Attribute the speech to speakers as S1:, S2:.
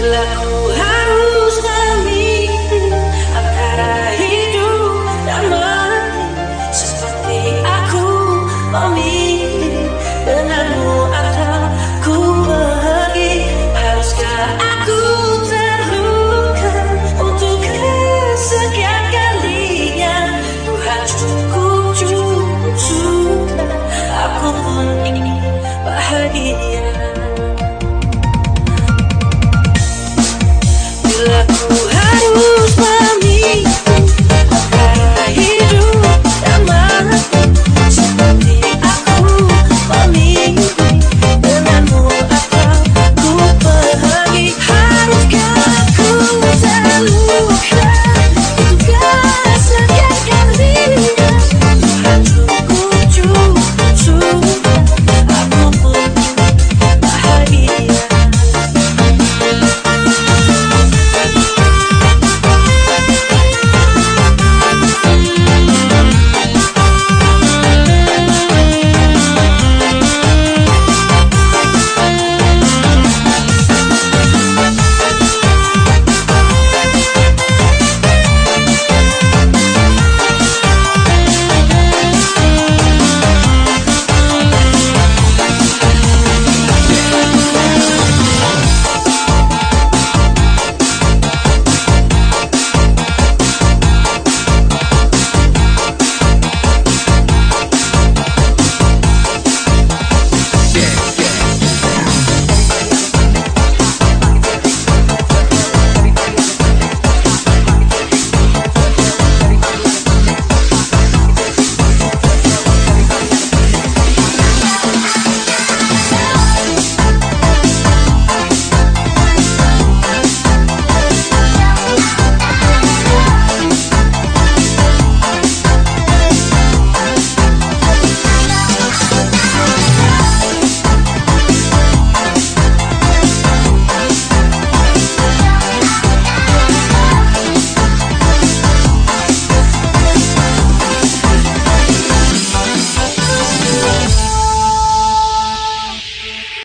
S1: Lila. Bila ku harus